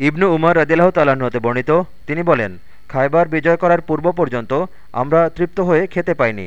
ইবনু উমর রদিল্লাহ তালাহতে হতে বর্ণিত, তিনি বলেন খায়বার বিজয় করার পূর্ব পর্যন্ত আমরা তৃপ্ত হয়ে খেতে পাইনি।